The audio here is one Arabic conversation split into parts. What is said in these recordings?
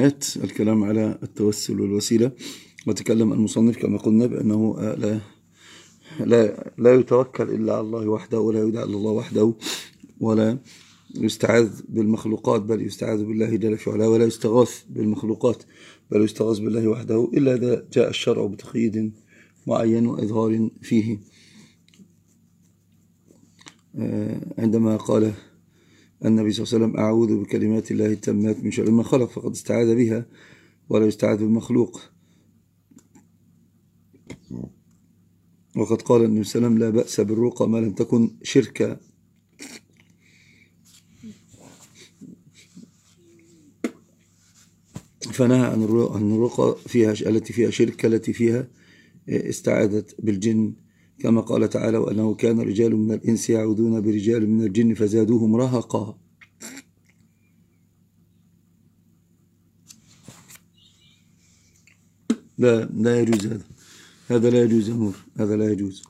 الكلام على التوسل والوسيلة. وتكلم المصنف كما قلنا بأنه لا لا لا يتوكل إلا على الله وحده ولا يدعى إلا الله وحده ولا يستعاذ بالمخلوقات بل يستعاذ بالله جل في علاه ولا يستغاث بالمخلوقات بل يستغاث بالله وحده إلا إذا جاء الشرع بتقييد معين وإظهار فيه. عندما قال النبي صلى الله عليه وسلم أعوذ بكلمات الله التامات من شر ما خلق فقد استعاذ بها ولا يستعاذ بالمخلوق وقد قال النبي صلى الله عليه وسلم لا بأس بالرقى ما لم تكن شركا. فنهى عن الرقى فيها التي فيها شرك التي فيها استعاذت بالجن. كما قال تعالى وأنه كان رجال من الإنس يعوذون برجال من الجن فزادوهم رهقا. لا لا يجوز هذا. هذا لا يجوز أمور هذا لا يجوز.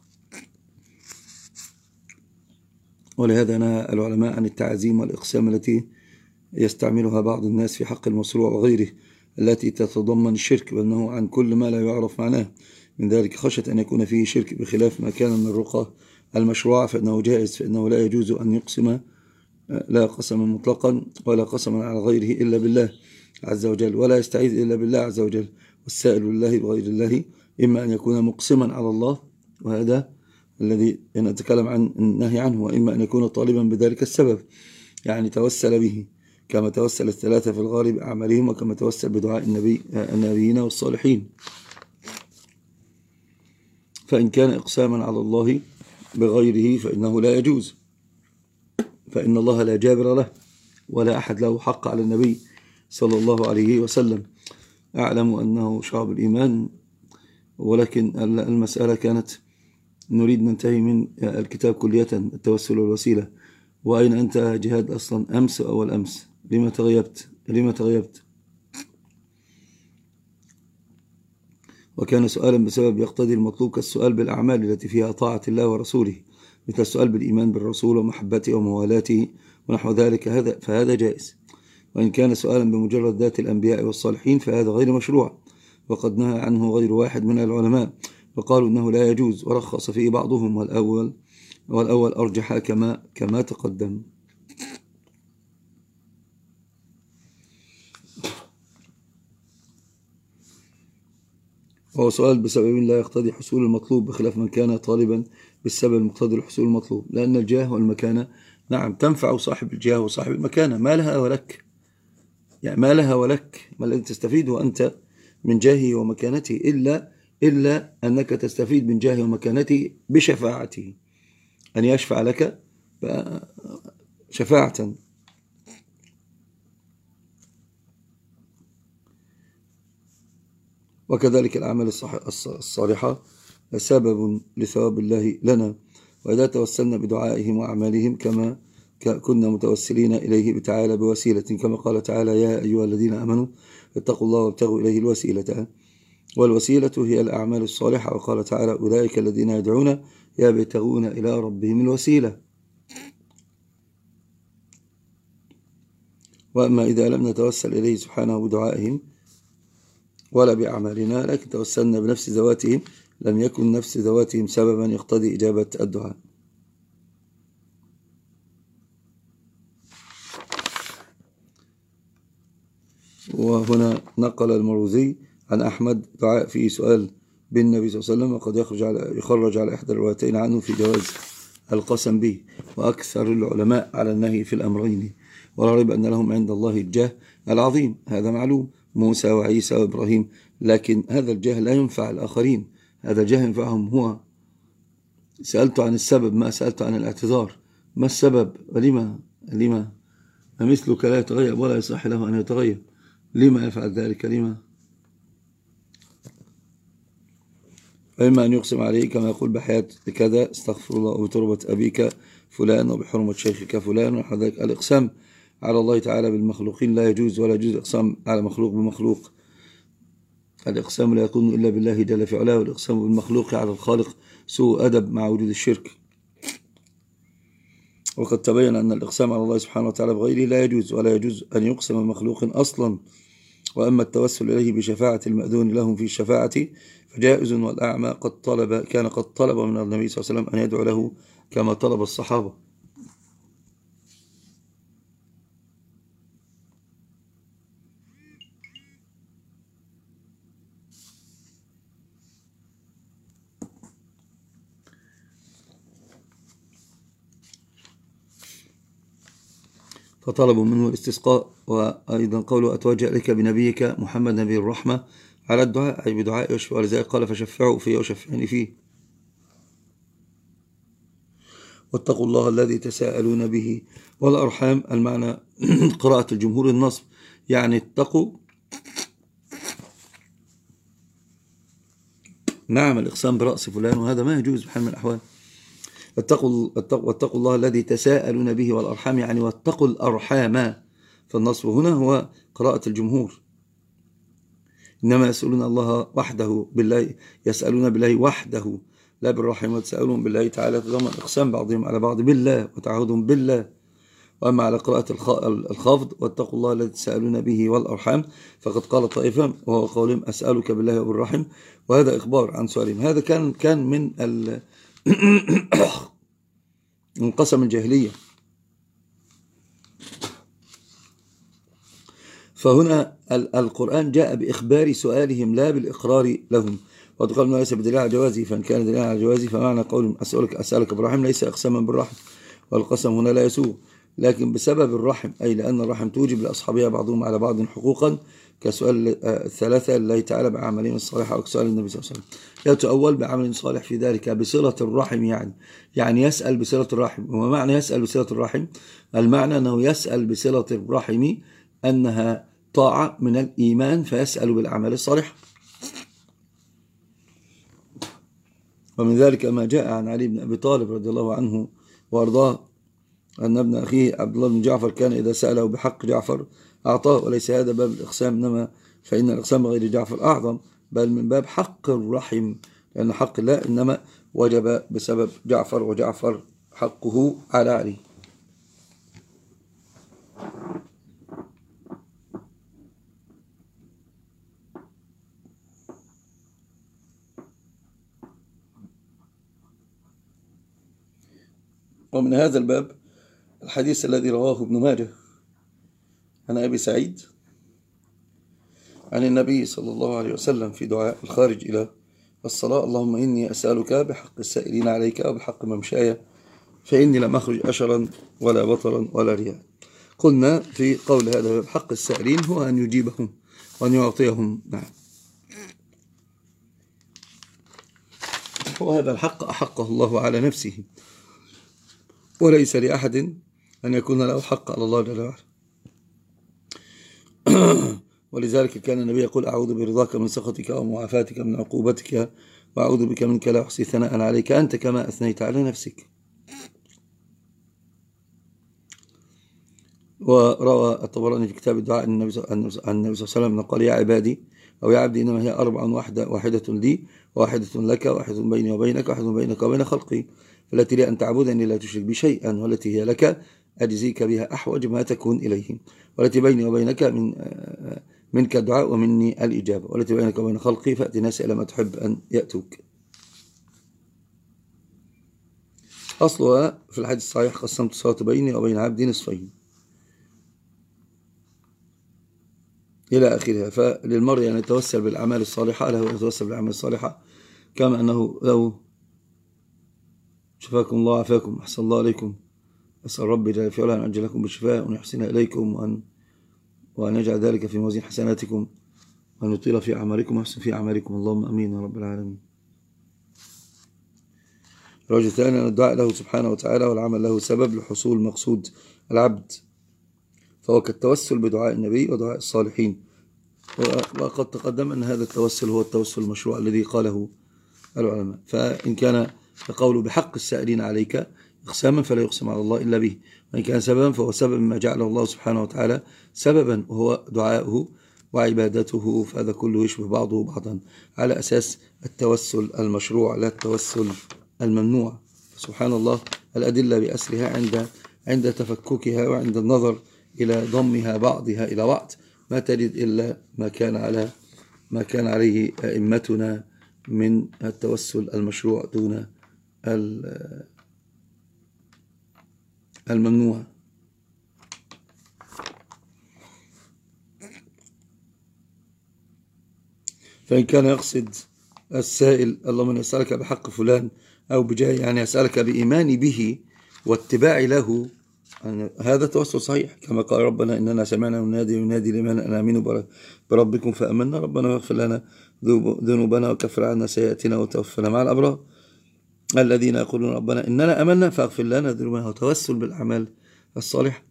ولهذا نهى العلماء عن التعزيم والإقسام التي يستعملها بعض الناس في حق المصروع وغيره التي تتضمن الشرك بأنه عن كل ما لا يعرف معناه. من ذلك خشية أن يكون فيه شرك بخلاف ما كان من الرقى المشروع فإنه جائز فإنه لا يجوز أن يقسم لا قسما مطلقا ولا قسما على غيره إلا بالله عز وجل ولا يستعيذ إلا بالله عز وجل والسائل لله بغير الله إما أن يكون مقسما على الله وهذا الذي نتكلم عن النهي عنه وإما أن يكون طالبا بذلك السبب يعني توسل به كما توسل الثلاثة في الغالب أعمالهم وكما توسل بدعاء النبي النبيين والصالحين. فإن كان إقساما على الله بغيره فإنه لا يجوز. فإن الله لا جابر له ولا أحد له حق على النبي صلى الله عليه وسلم. أعلم أنه شعب الإيمان ولكن المسألة كانت نريد ننتهي من الكتاب كلية التوسل والوسيلة. وأين أنت جهاد أصلا أمس أو أول أمس لما تغيبت؟ لما تغيبت؟ وكان سؤالا بسبب يقتضي المطلوب كالسؤال بالأعمال التي فيها طاعة الله ورسوله مثل السؤال بالإيمان بالرسول ومحبته وموالاته ونحو ذلك هذا فهذا جائز. وإن كان سؤالا بمجرد ذات الأنبياء والصالحين فهذا غير مشروع. وقد نهى عنه غير واحد من العلماء وقالوا إنه لا يجوز ورخص فيه بعضهم والأول والأول أرجح كما كما تقدم. وهو سؤال بسبب لا يقتضي حصول المطلوب بخلاف من كان طالبا بالسبب المقتضي لحصول المطلوب لأن الجاه والمكانة نعم تنفع صاحب الجاه وصاحب المكانة. ما لها ولك؟ يعني ما لها ولك؟ ما الذي تستفيده أنت من جاهه ومكانته إلا إلا أنك تستفيد من جاهه ومكانته بشفاعته. أن يشفع لك شفاعة. وكذلك الأعمال الصالحة سبب لثواب الله لنا. وإذا توسلنا بدعائهم وأعمالهم كما كنا متوسلين إليه بتعالى بوسيلة كما قال تعالى يا أيها الذين آمنوا اتقوا الله وابتغوا إليه الوسيلة. والوسيلة هي الأعمال الصالحة وقال تعالى أولئك الذين يدعون يبتغون إلى ربهم الوسيلة. وأما إذا لم نتوسل إليه سبحانه بدعائهم ولا بأعمالنا لكن توسلنا بنفس ذواتهم لم يكن نفس ذواتهم سببا يقتضي إجابة الدعاء. وهنا نقل المروزي عن أحمد دعاء فيه سؤال بالنبي صلى الله عليه وسلم وقد يخرج على, يخرج على إحدى الروايتين عنه في جواز القسم به وأكثر العلماء على النهي في الأمرين ولا ريب أن لهم عند الله الجاه العظيم. هذا معلوم. موسى وعيسى وإبراهيم لكن هذا الجاه لا ينفع الآخرين. هذا الجاه ينفعهم هو. سألت عن السبب ما سألت عن الاعتذار. ما السبب؟ ولما؟ لما؟ مثلك لا يتغير ولا يصح له أن يتغير. لما يفعل ذلك؟ لما؟ وإما أن يقسم عليه كما يقول بحياة كذا استغفر الله وبتربة أبيك فلان وبحرمة شيخك فلان ونحو ذلك الإقسام. على الله تعالى بالمخلوقين. لا يجوز ولا يجوز الإقسام على مخلوق بمخلوق. الإقسام لا يكون إلا بالله جل في علاه والإقسام بالمخلوق على الخالق سوء أدب مع وجود الشرك. وقد تبين أن الإقسام على الله سبحانه وتعالى بغيره لا يجوز ولا يجوز أن يقسم مخلوق أصلا. وأما التوسل إليه بشفاعة المأذون لهم في الشفاعة فجائز والأعمى قد طلب كان قد طلب من النبي صلى الله عليه وسلم أن يدعو له كما طلب الصحابة. فطلبوا منه الاستسقاء وأيضا قوله أتوجه إليك بنبيك محمد نبي الرحمة. على الدعاء أي بدعاء يشفع ولذلك قال فشفعوا فيه وشفعني فيه. واتقوا الله الذي تساءلون به والأرحام. المعنى قراءة الجمهور النصب يعني اتقوا. نعم الإقسام برأس فلان وهذا ما يجوز بحال من الأحوال. واتقوا, واتقوا الله الذي تساءلون به والأرحام يعني واتقوا الأرحام. فالنصب هنا هو قراءة الجمهور. إنما يسألون الله وحده بالله يسألون بالله وحده. لا بالرحم وتسألون بالله تعالى تضمن إقسام بعضهم على بعض بالله وتعهدهم بالله. وأما على قراءة الخفض واتقوا الله الذي تسألون به والأرحام فقد قال طائفة وهو قولهم أسألك بالله وبالرحم وهذا إخبار عن سؤالهم. هذا كان كان من من قسم الجاهلية. فهنا القرآن جاء بإخبار سؤالهم لا بالإقرار لهم. وقد ما ليس بدليل على جوازه فإن كان دليل على جوازه فمعنى قول أسألك أسألك بالرحم ليس أقساما بالرحم. والقسم هنا لا يسوء لكن بسبب الرحم أي لأن الرحم توجب لأصحابها بعضهم على بعض حقوقا. كسؤال الثلاثة لله تعالى بعملين الصالحة وكسؤال النبي صلى الله عليه وسلم. يتأول بعمل صالح في ذلك بصلة الرحم يعني. يعني يسأل بصلة الرحم. وما معنى يسأل بصلة الرحم؟ المعنى أنه يسأل بصلة الرحم أنها طاعة من الإيمان فيسأل بالأعمال الصالحة ومن ذلك ما جاء عن علي بن أبي طالب رضي الله عنه وأرضاه أن ابن أخيه عبد الله بن جعفر كان إذا سأله بحق جعفر أعطاه وليس هذا باب الإقسام إنما فإن الإقسام غير جعفر أعظم بل من باب حق الرحم لأن حق الله إنما وجب بسبب جعفر وجعفر حقه على علي. ومن هذا الباب الحديث الذي رواه ابن ماجه عن أبي سعيد عن النبي صلى الله عليه وسلم في دعاء الخارج إلى الصلاة. اللهم إني أسألك بحق السائلين عليك وبحق ممشاي فإني لم أخرج أشرا ولا بطرا ولا رياء. قلنا في قول هذا بحق السائلين هو أن يجيبهم وأن يعطيهم. نعم. وهذا الحق أحقه الله على نفسه وليس لأحد أن يكون له حق على الله جل وعلا. ولذلك كان النبي يقول أعوذ برضاك من سخطك ومعافاتك من عقوبتك وأعوذ بك منك لا أحصي ثناء عليك. أنت كما أثنيت على نفسك. وروى الطبراني في كتاب الدعاء عن النبي صلى الله عليه وسلم قال يا عبادي أو يا عبدي إنما هي أربع واحدة واحدة لي واحدة لك واحدة بيني وبينك واحدة بينك وبين خلقي. فالتي لي أن تعبدني لا تشرك بي شيئا والتي هي لك أجزيك بها أحوج ما تكون إليه والتي بيني وبينك من منك الدعاء ومني الإجابة. والتي بينك وبين خلقي فأتي ناس إلى ما تحب أن يأتوك. أصلها في الحديث الصحيح قسمت الصلاة بيني وبين عبدي نصفين. إلى آخرها. فللمرء أن يتوسل بالأعمال الصالحة له يتوسل بالأعمال الصالحة. كما أنه لو شفاكم الله عافاكم أحسن الله عليكم. أسأل ربي جل في أن أجل لكم بالشفاء وأن يحسن إليكم وأن, وأن يجعل ذلك في موازين حسناتكم وأن يطيل في أعمالكم ويحسن في أعمالكم. اللهم أمين يا رب العالمين. الوجه الثاني أن الدعاء له سبحانه وتعالى والعمل له سبب لحصول مقصود العبد فهو كالتوسل بدعاء النبي ودعاء الصالحين. وقد تقدم أن هذا التوسل هو التوسل المشروع الذي قاله العلماء. فإن كان القول بحق السائلين عليك إقساما فلا يقسم على الله إلا به. وإن كان سببا فهو سبب ما جعله الله سبحانه وتعالى سببا وهو دعاؤه وعبادته فهذا كله يشبه بعضه بعضا على أساس التوسل المشروع لا التوسل الممنوع. سبحان الله الأدلة بأسرها عند عند تفككها وعند النظر إلى ضمها بعضها إلى بعض. ما تجد إلا ما كان على ما كان عليه أئمتنا من التوسل المشروع دون الممنوع. فإن كان يقصد السائل اللهم يسألك بحق فلان أو بجاه يعني يسألك بإيماني به واتباعي له هذا توسل صحيح. كما قال ربنا إننا سمعنا ينادي ينادي لمن أن آمنوا بربكم فأمنا. ربنا واغفر لنا ذنوبنا وكفر عنا سيئاتنا وتوفنا مع الأبرار. الذين يقولون ربنا إننا أمنا فاغفر لنا ذنوبنا وتوسل بالأعمال الصالحة.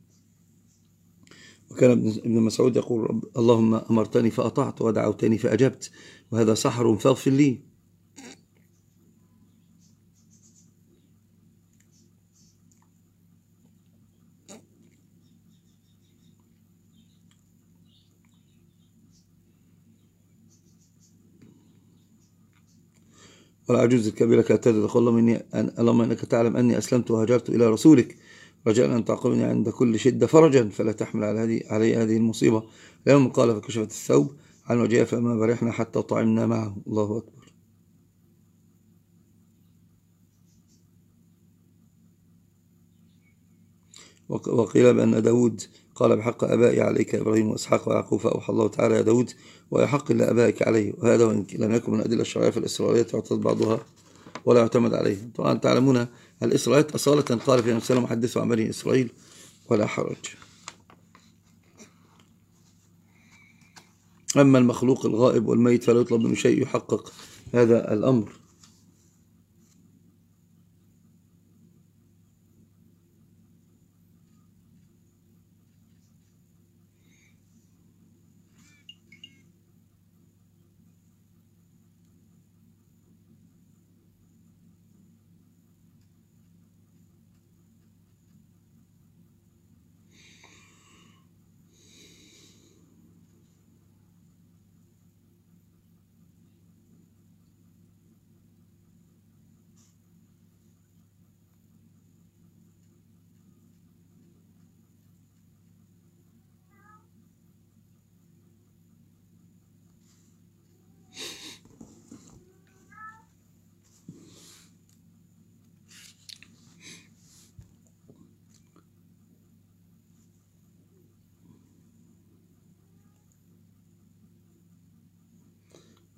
وكان ابن مسعود يقول رب اللهم أمرتني فأطعت ودعوتني فأجبت وهذا سحر فاغفر لي. والعجوز الكبيرة كانت تقول اللهم إني اللهم إنك تعلم أني أسلمت وهجرت إلى رسولك. رجاء أن تعقبني عند كل شدة فرجا فلا تحمل على هذه علي هذه المصيبة. يوم قال فكشفت الثوب عن وجهه فما برحنا حتى طعمنا معه. الله أكبر. وقيل بأن داود قال بحق أبائي عليك إبراهيم وإسحاق ويعقوب فأوحى الله تعالى يا داود ويحق لأبائك عليه وهذا وإن لم يكن من أدلة الشرعية في الإسرائيلية تعتد بعضها ولا يعتمد عليه. طبعا تعلمون الإسرائيلية أصالة قال في وسلم حدثوا عن بني إسرائيل ولا حرج. أما المخلوق الغائب والميت فلا يطلب منه شيء يحقق هذا الأمر.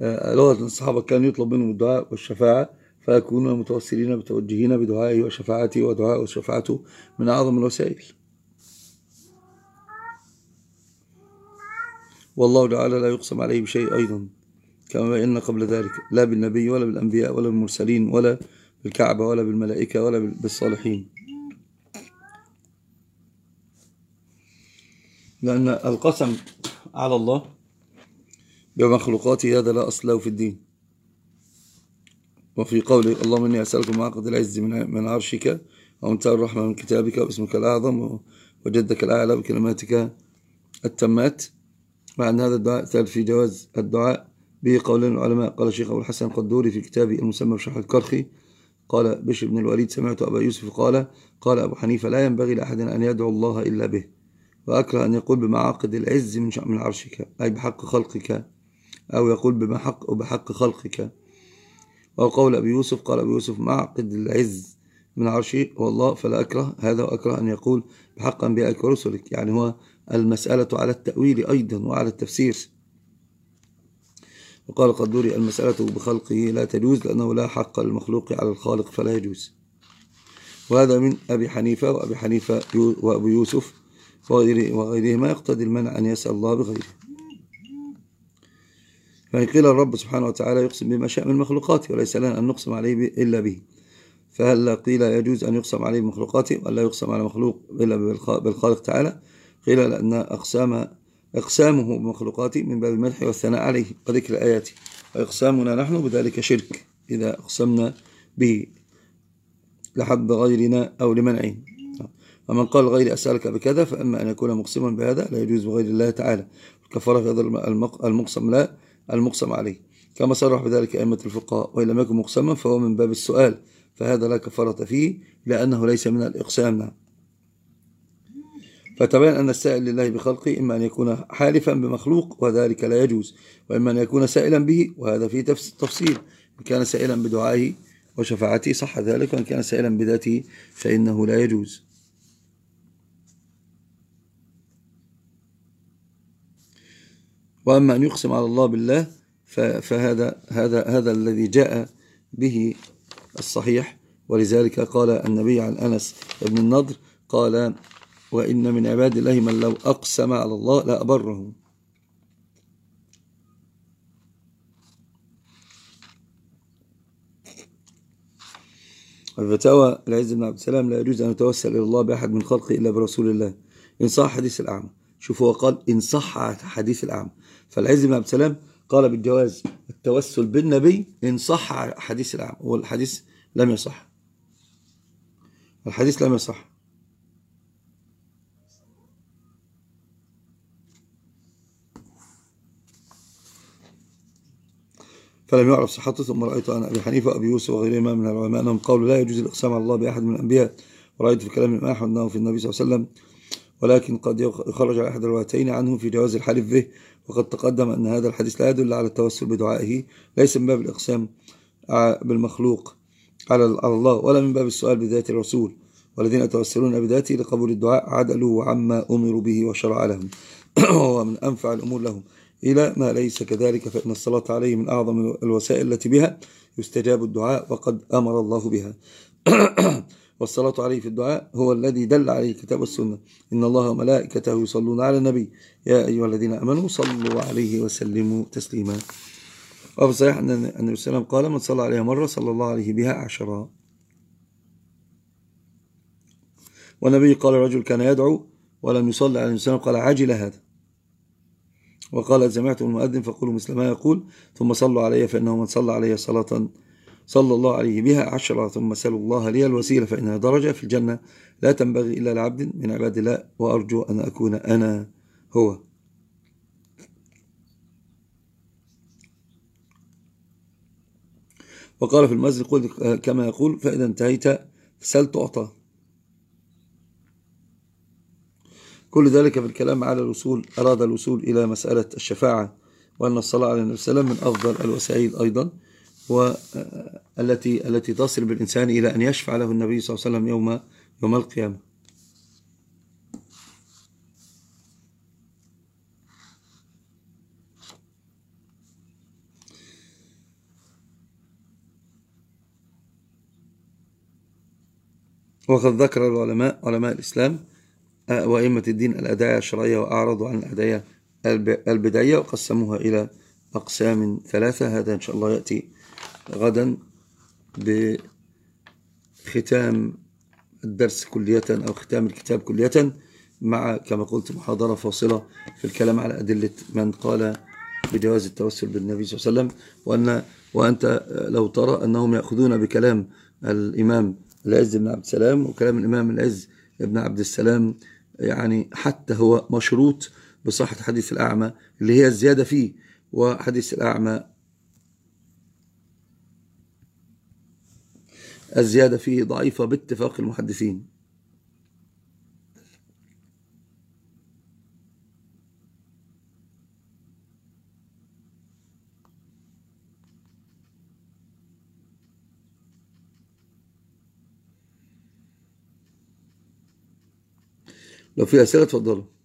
لغة الصحابة كان يطلب منهم الدعاء والشفاعة فيكونون متوسلين متوجهين بدعائه وشفاعته ودعاء وشفاعته من أعظم الوسائل. والله تعالى لا يقسم عليه بشيء أيضا كما بينا قبل ذلك لا بالنبي ولا بالأنبياء ولا بالمرسلين ولا بالكعبة ولا بالملائكة ولا بالصالحين. لأن القسم على الله بمخلوقاته هذا لا أصل له في الدين. وفي قوله اللهم إني أسألك معقد العز من عرشك ومنتهى الرحمة من كتابك واسمك الأعظم وجدك الأعلى بكلماتك التمات مع أن هذا الدعاء ثالث في جواز الدعاء به قولين العلماء. قال الشيخ أبو الحسن القدوري في كتابه المسمى بشرح الكرخي قال بشر بن الوليد سمعت أبا يوسف قال قال أبو حنيفة لا ينبغي لأحد أن يدعو الله إلا به وأكره أن يقول بمعاقد العز من عرشك أي بحق خلقك أو يقول بحق, بحق خلقك. أو قول أبي يوسف قال أبي يوسف معقد العز من عرشي والله فلا أكره هذا وأكره أن يقول بحق أنبيائك ورسلك. يعني هو المسألة على التأويل أيضا وعلى التفسير. وقال قدوري المسألة بخلقه لا تجوز لأنه لا حق للمخلوق على الخالق فلا يجوز. وهذا من أبي حنيفة وأبي حنيفة وأبو يوسف وغيرهما يقتضي المنع أن يسأل الله بغيره. فإن قيل الرب سبحانه وتعالى يقسم بما شاء من مخلوقاته وليس لنا أن نقسم عليه إلا به. فهل قيل يجوز أن يقسم عليه بمخلوقاته؟ ولا يقسم على مخلوق إلا بالخالق تعالى. قيل لأن أقسام إقسامه بمخلوقاته من باب المدح والثناء عليه وذكر الآيات. وإقسامنا نحن بذلك شرك إذا أقسمنا به. لحب غيرنا أو لمنعه. ومن قال غير أسألك بكذا فأما أن يكون مقسما بهذا لا يجوز بغير الله تعالى. الكفارة في هذا المقسم لا. المقسم عليه. كما صرح بذلك أئمة الفقهاء وإن لم يكن مقسما فهو من باب السؤال فهذا لا كفارة فيه لأنه ليس من الإقسام. فتبين أن السائل لله بخلقه إما أن يكون حالفا بمخلوق وذلك لا يجوز وإما أن يكون سائلا به وهذا فيه تفصيل. إن كان سائلا بدعائه وشفاعته صح ذلك وإن كان سائلا بذاته فإنه لا يجوز. وأما أن يقسم على الله بالله فهذا هذا هذا الذي جاء به الصحيح. ولذلك قال النبي عن أنس بن النضر قال وإن من عباد الله من لو أقسم على الله لأبره الفتاوى العز بن عبد السلام لا يجوز أن يتوسل إلى الله بأحد من خلقه إلا برسول الله. إن صح حديث الأعمى. شوفوا قال إن صح حديث الأعمى فالعز بن عبد السلام قال بالجواز التوسل بالنبي إن صح حديث الأعمى والحديث لم يصح. الحديث لم يصح. فلم يعرف صحته ثم رأيت أن أبي حنيفة وأبي يوسف وغيرهما من العلماء أنهم قالوا لا يجوز الإقسام على الله بأحد من الأنبياء. ورأيت في كلام الإمام أحمد أنه في النبي صلى الله عليه وسلم ولكن قد على أحد الروايتين عنه في جواز الحلف به وقد تقدم أن هذا الحديث لا يدل على التوسل بدعائه ليس من باب الإقسام بالمخلوق على الله ولا من باب السؤال بذات الرسول. والذين يتوسلون بذاته لقبول الدعاء عدلوا عما أمروا به وشرع لهم. وهو من أنفع الأمور لهم. إلى ما ليس كذلك فإن الصلاة عليه من أعظم الوسائل التي بها يستجاب الدعاء وقد أمر الله بها. والصلاة عليه في الدعاء هو الذي دل عليه كتاب السنة. إن الله وملائكته يصلون على النبي. يا أيها الذين أمنوا صلوا عليه وسلموا تسليما. وفي صحيح أن النبي صلى الله عليه وسلم قال من صلى عليها مرة صلى الله عليه بها عشرا والنبي قال رجل كان يدعو ولم يصلي عليه وسلم. قال عجل هذا. وقال سمعت المؤذن فقولوا مثل ما يقول. ثم صلوا علي فإنه من صلى علي صلاة صلى الله عليه بها عشرة ثم سألوا الله لي الوسيلة فإنها درجة في الجنة. لا تنبغي إلا لعبد من عباد الله وأرجو أن أكون أنا هو. وقال في المسجد قل كما يقول فإذا انتهيت فسل تعطى. كل ذلك في الكلام على الوصول أراد الوصول إلى مسألة الشفاعة وأن الصلاة على النبي صلى الله عليه وسلم من أفضل الوسائل أيضا. والتي التي تصل بالإنسان إلى أن يشفع له النبي صلى الله عليه وسلم يوم يوم القيامة. وقد ذكر العلماء علماء الإسلام وأئمة الدين الأداية الشرعية وأعرضوا عن الأداية البدعية وقسموها إلى أقسام ثلاثة. هذا إن شاء الله يأتي غدا بختام الدرس كلية أو ختام الكتاب كلية مع كما قلت محاضرة فاصلة في الكلام على أدلة من قال بجواز التوسل بالنبي صلى الله عليه وسلم وأن وأنت لو ترى أنهم يأخذون بكلام الإمام العز بن عبد السلام وكلام الإمام العز بن عبد السلام يعني حتى هو مشروط بصحة حديث الأعمى اللي هي الزيادة فيه وحديث الأعمى الزيادة فيه ضعيفة باتفاق المحدثين. لو في أسئلة تفضلوا.